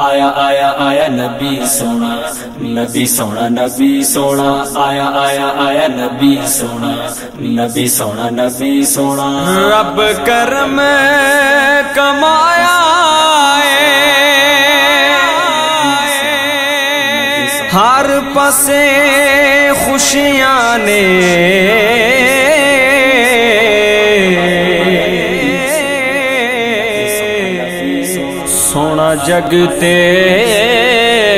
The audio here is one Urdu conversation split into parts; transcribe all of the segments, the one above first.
آیا آیا آیا نبی سونا نبی سونا نبی سونا، آیا آیا آیا نبی سونا نبی سونا نبی سونا۔ رب کرم کمایا ہر پسے خوشیاں نے۔ جگتے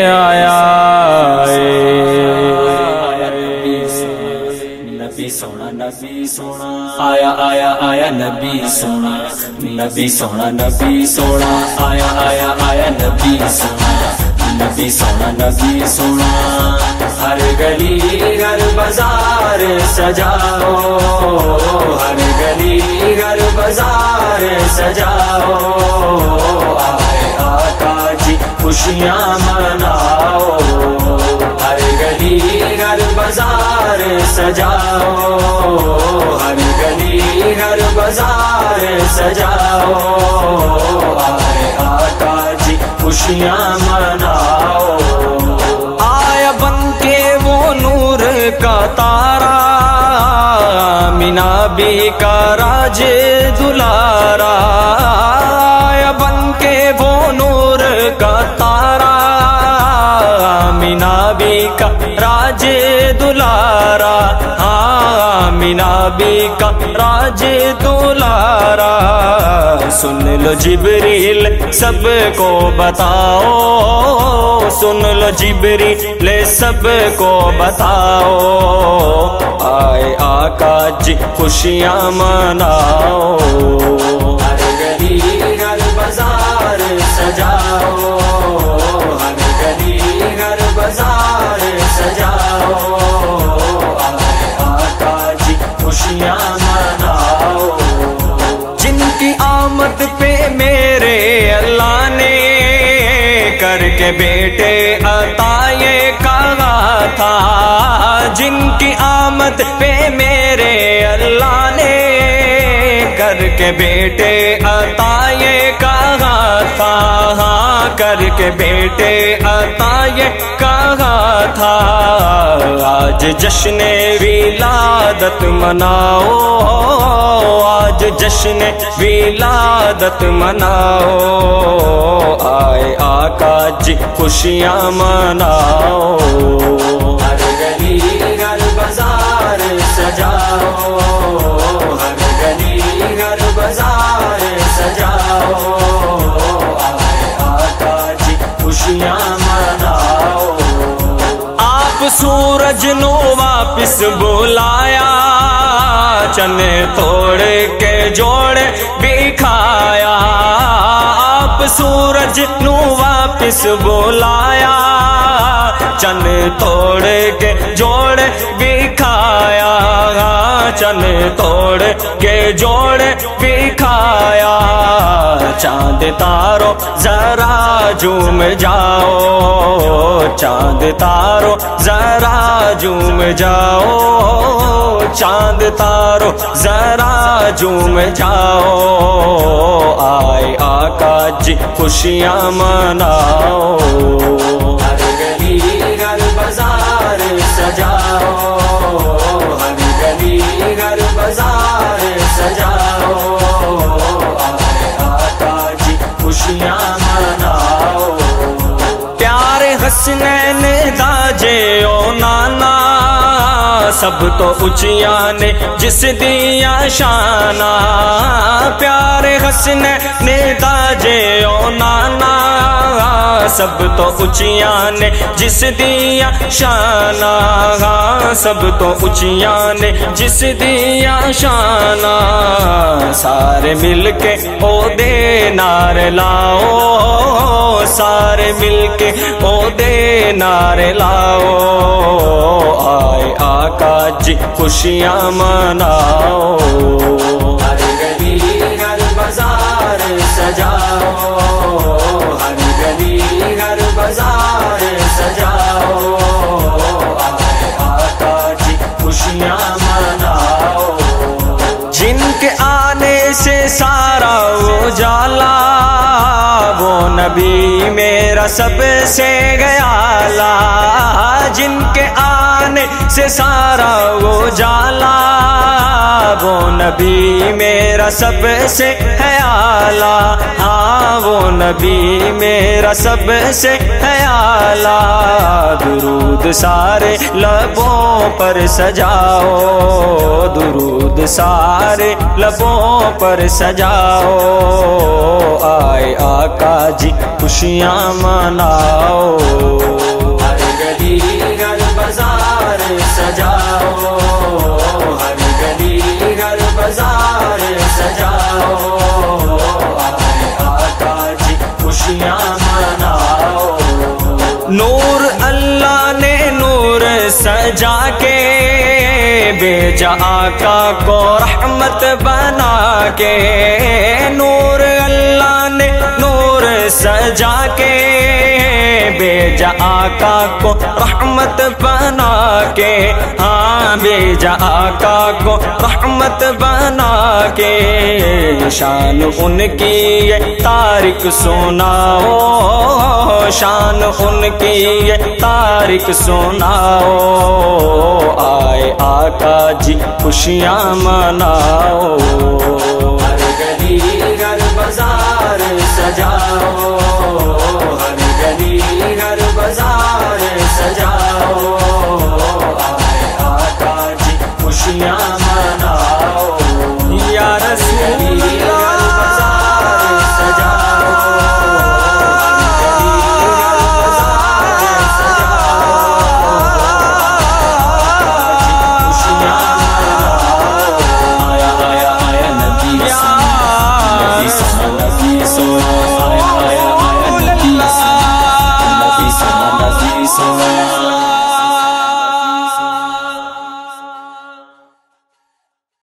آیا نبی سونا نبی سونا۔ آیا آیا آیا، نبی سونا۔ نبی سونا نبی سونا۔ آیا آیا آیا، نبی سونا۔ نبی سونا نبی سونا۔ ہر گلی، گھر بازار سجاؤ۔ ہر گلی، گھر بازار سجاؤ۔ خوشیاں مناؤ، ہر گلی گھر بازار سجاؤ، ہر گلی گھر بازار سجاؤ، آئے آقا جی خوشیاں مناؤ۔ آیا بن کے وہ نور کا تارا، مینا بی کا راج دلارا مینا بی کا راج دلارا ہاں مینا کا راج دلارا۔ سن لو جبریل سب کو بتاؤ، سن لو جبریل سب کو بتاؤ۔ آئے آقا جی خوشیاں مناؤ۔ شیر کے بیٹے عطا یہ کہا تھا، جن کی آمد پہ میرے اللہ نے۔ کر کے بیٹے عطا یہ کہا کر کے بیٹے عطا یہ کہا تھا۔ آج جشن ولادت مناؤ۔ آج جشن ولادت مناؤ۔ آئے آقا جی خوشیاں مناؤ۔ ہر گلی گھر بازار سجاؤ۔ چن توڑ کے جوڑ بھی کھایا آپ سورج نو واپس بلایا۔ چن توڑ کے جوڑ بھی کھایا چن توڑ کے جوڑ بھی کھایا چاند تارو ذرا جھوم جاؤ چاند تارو ذرا جھوم جاؤ چاند تارو ذرا جھوم جاؤ آئے آقا جی خوشیاں مناؤ پیارے حسنین داجے او نانا سب تو اچیاں نے جس دیا شانہ پیارے حسن نے داجے او نانا سب تو اچیاں نے جس دیا شانہ سب تو اچیاں نے جس دیا شانہ سارے مل کے او دے نار لاؤ سارے مل کے او دے نار لاؤ۔ آئے آقا جی خوشیاں مناؤ۔ ہر گلی گھر بازار سجاؤ۔ ہر گلی گھر بازار سجاؤ۔ آئے آقا جی خوشیاں مناؤ۔ جن کے آنے سے سارا نبی میرا سب سے گیا لا، جن کے آنے سے سارا وہ جالا۔ وہ نبی میرا سب سے حیالا ہاں وہ نبی میرا سب سے حیالا درود سارے لبوں پر سجاؤ، درود سارے لبوں پر سجاؤ۔ آئے آقا جی خوشیاں مناؤ۔ بیجا آقا کو رحمت بنا کے نور اللہ نے نور سجا کے بیجا آقا کو رحمت بنا کے ہاں بیجا آقا کو رحمت بنا کے شان ان کی یہ تاریخ سناؤ شان ان کی یہ تاریخ سناؤ۔ آئے آقا جی خوشیاں مناؤ۔ ہر گلی گھر بازار سجاؤ۔